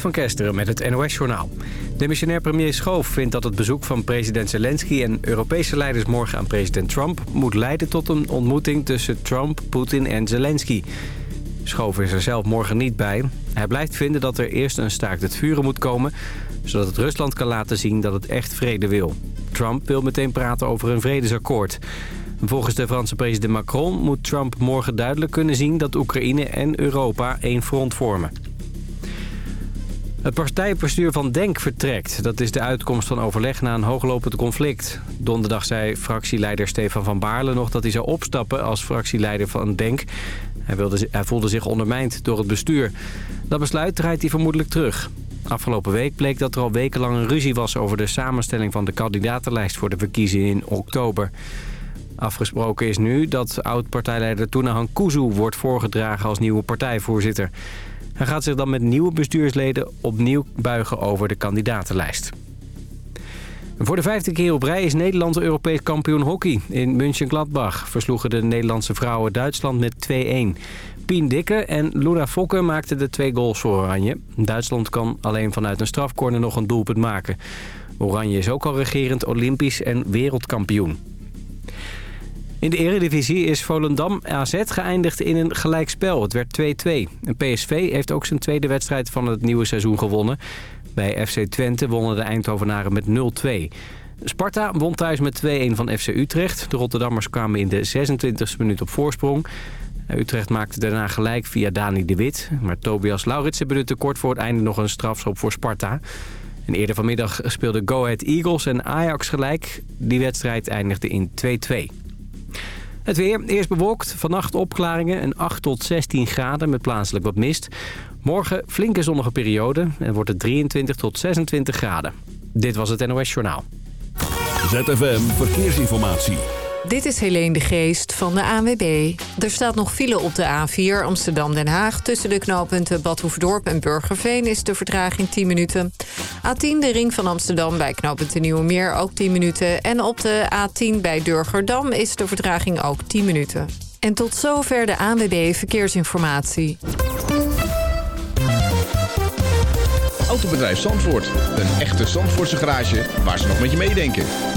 Van Kesteren met het NOS-journaal. Demissionair premier Schoof vindt dat het bezoek van president Zelensky... en Europese leiders morgen aan president Trump... moet leiden tot een ontmoeting tussen Trump, Poetin en Zelensky. Schoof is er zelf morgen niet bij. Hij blijft vinden dat er eerst een staakt het vuren moet komen... zodat het Rusland kan laten zien dat het echt vrede wil. Trump wil meteen praten over een vredesakkoord... Volgens de Franse president Macron moet Trump morgen duidelijk kunnen zien... dat Oekraïne en Europa één front vormen. Het partijbestuur van DENK vertrekt. Dat is de uitkomst van overleg na een hooglopend conflict. Donderdag zei fractieleider Stefan van Baarle nog dat hij zou opstappen als fractieleider van DENK. Hij, wilde, hij voelde zich ondermijnd door het bestuur. Dat besluit draait hij vermoedelijk terug. Afgelopen week bleek dat er al wekenlang een ruzie was over de samenstelling van de kandidatenlijst voor de verkiezingen in oktober. Afgesproken is nu dat oud-partijleider Tuna Kuzu wordt voorgedragen als nieuwe partijvoorzitter. Hij gaat zich dan met nieuwe bestuursleden opnieuw buigen over de kandidatenlijst. Voor de vijfde keer op rij is Nederland Europees kampioen hockey. In München-Gladbach versloegen de Nederlandse vrouwen Duitsland met 2-1. Pien Dikke en Luna Fokke maakten de twee goals voor Oranje. Duitsland kan alleen vanuit een strafcorner nog een doelpunt maken. Oranje is ook al regerend Olympisch en wereldkampioen. In de eredivisie is Volendam AZ geëindigd in een gelijkspel. Het werd 2-2. En PSV heeft ook zijn tweede wedstrijd van het nieuwe seizoen gewonnen. Bij FC Twente wonnen de Eindhovenaren met 0-2. Sparta won thuis met 2-1 van FC Utrecht. De Rotterdammers kwamen in de 26e minuut op voorsprong. Utrecht maakte daarna gelijk via Dani de Wit. Maar Tobias Lauritsen benutte kort voor het einde nog een strafschop voor Sparta. En eerder vanmiddag speelden Go Ahead Eagles en Ajax gelijk. Die wedstrijd eindigde in 2-2. Het weer, eerst bewolkt, vannacht opklaringen en 8 tot 16 graden met plaatselijk wat mist. Morgen flinke zonnige periode en wordt het 23 tot 26 graden. Dit was het NOS Journaal. ZFM Verkeersinformatie. Dit is Helene de Geest van de ANWB. Er staat nog file op de A4 Amsterdam-Den Haag. Tussen de knooppunten Badhoevedorp en Burgerveen is de vertraging 10 minuten. A10 de ring van Amsterdam bij knooppunt Nieuwe Meer ook 10 minuten. En op de A10 bij Durgerdam is de vertraging ook 10 minuten. En tot zover de ANWB Verkeersinformatie. Autobedrijf Zandvoort. Een echte Zandvoortse garage waar ze nog met je meedenken.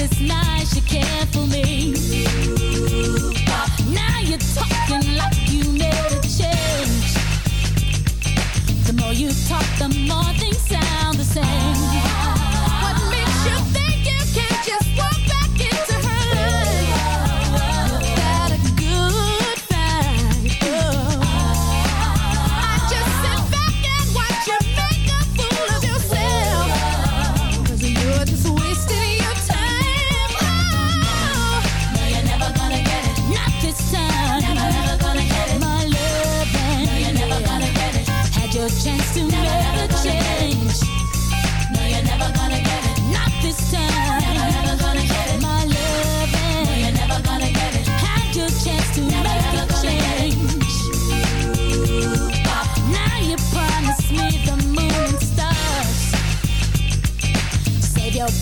this night.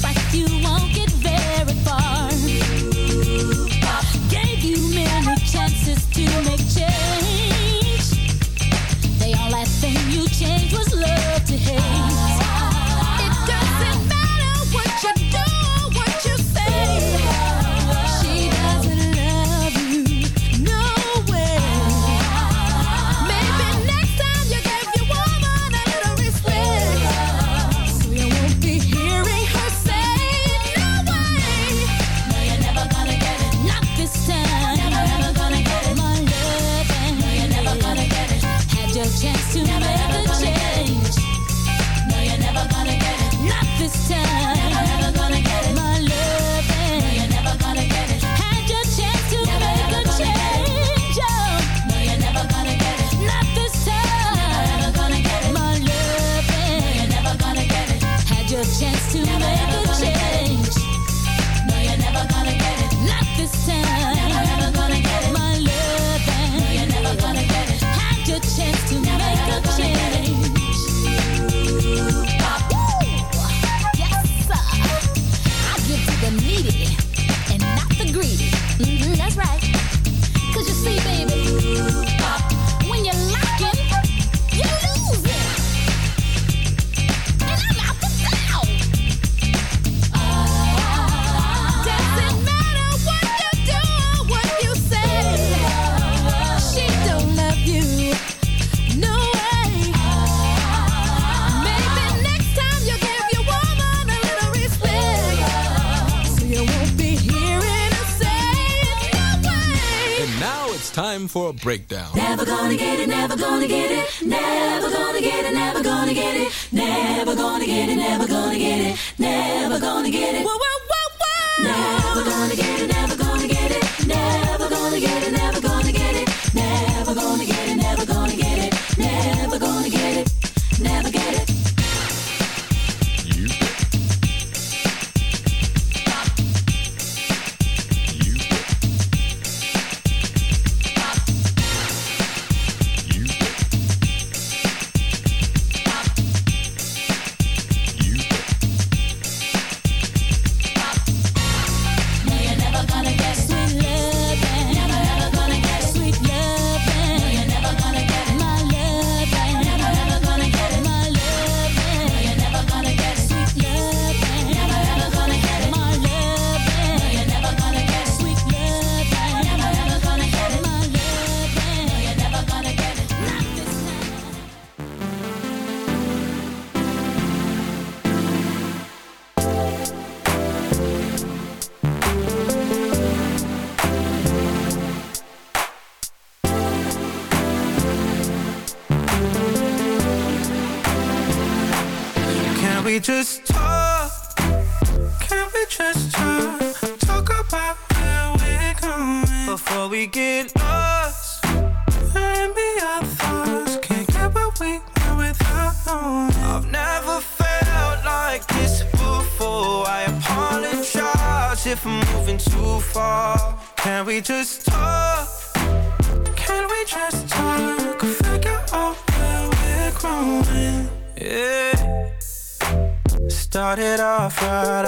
but you won't breakdown.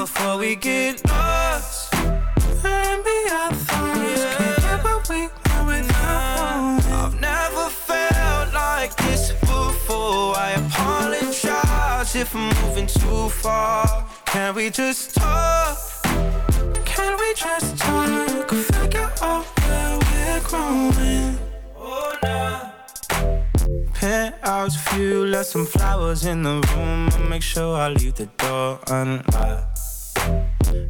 before we get lost. Maybe our thoughts can't get what we want without I've never felt like this before. I apologize if I'm moving too far. Can we just talk? Can we just talk? Figure out where we're growing. Oh, nah. Penthouse view, left some flowers in the room. I'll make sure I leave the door unlocked.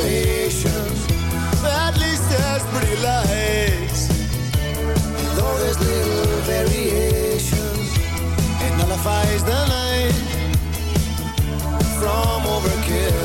aspirations. At least there's pretty lights. And though there's little variations, it nullifies the night from overkill.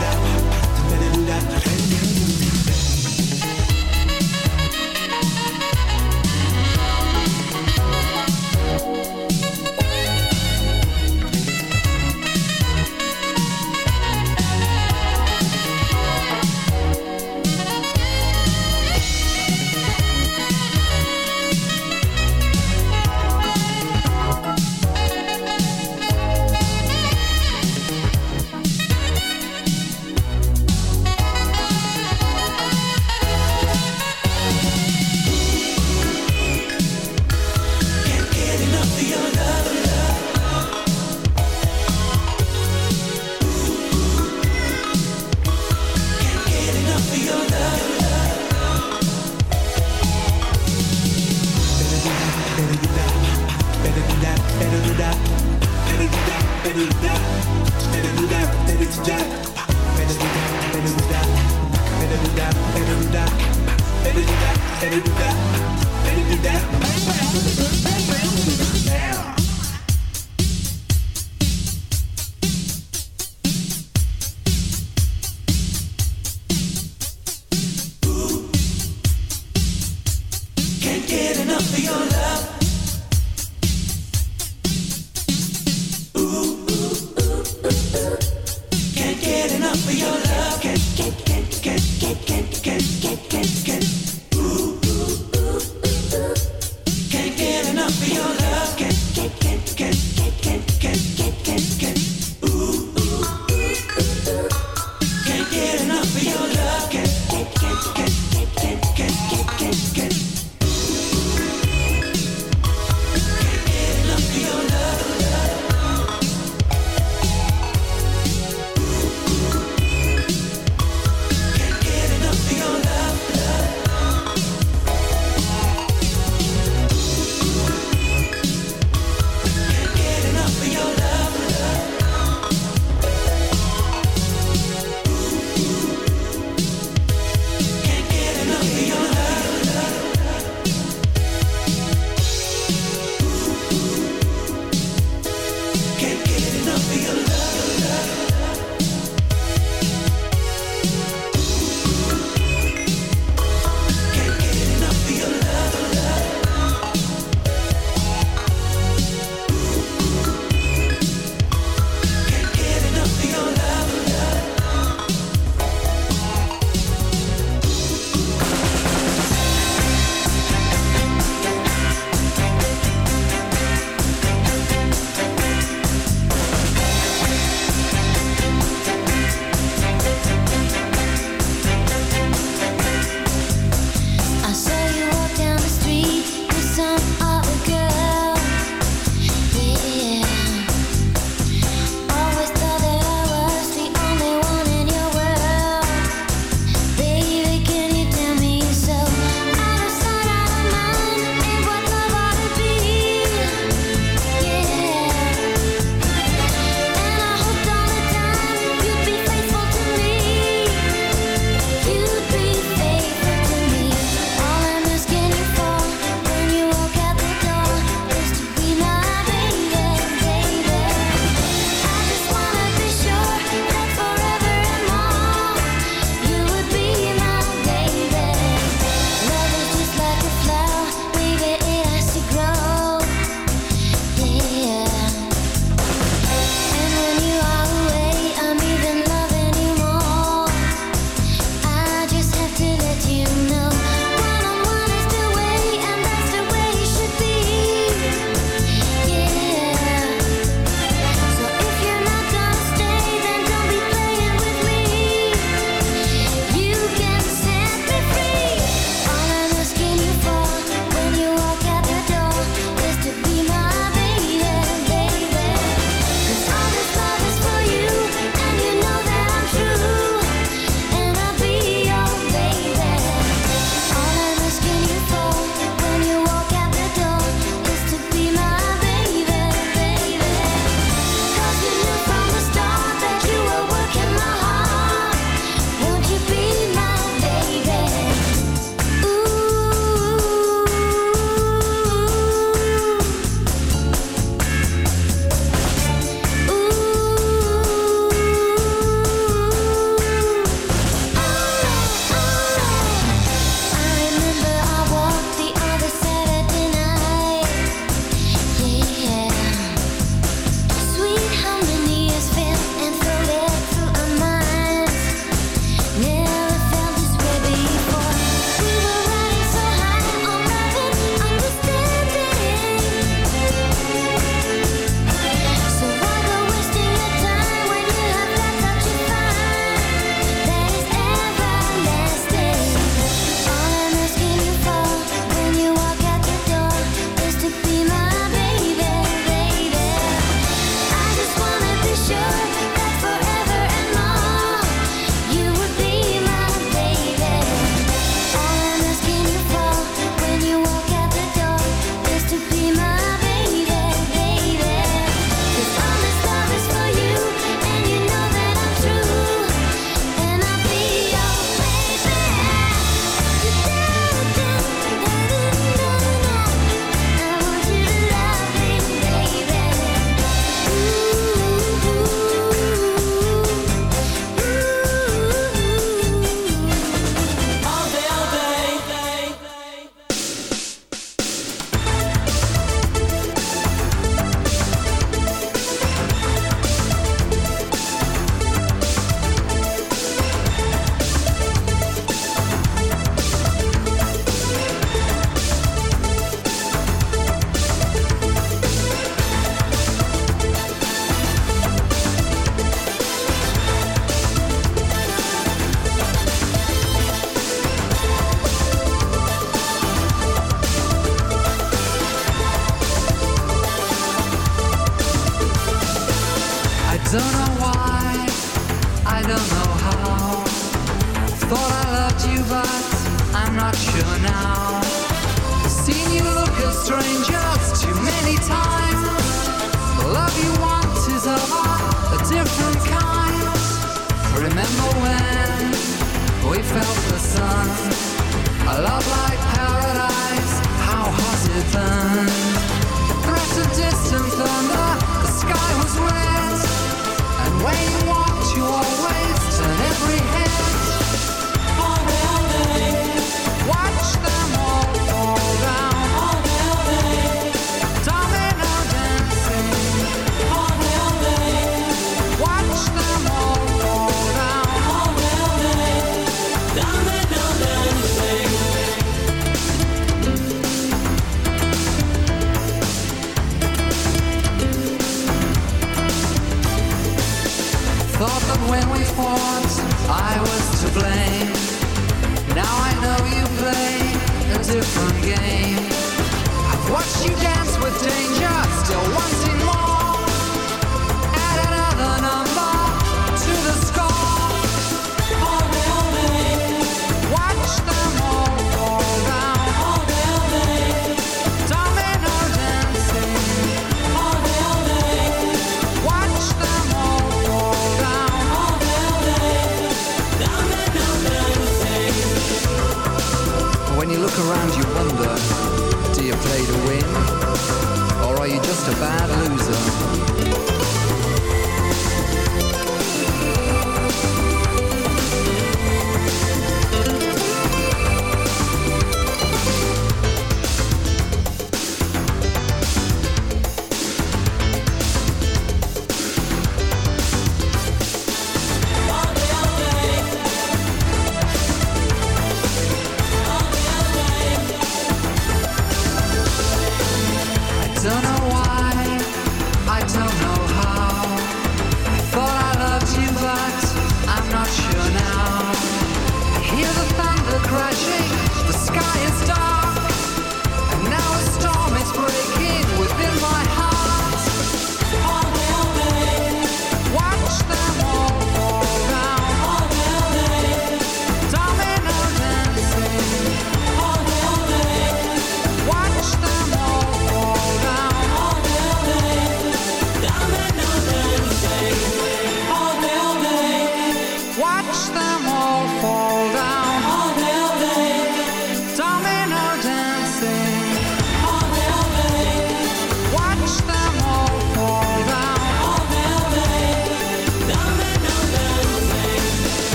that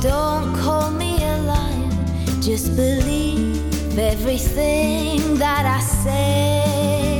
Don't call me a liar. just believe everything that I say.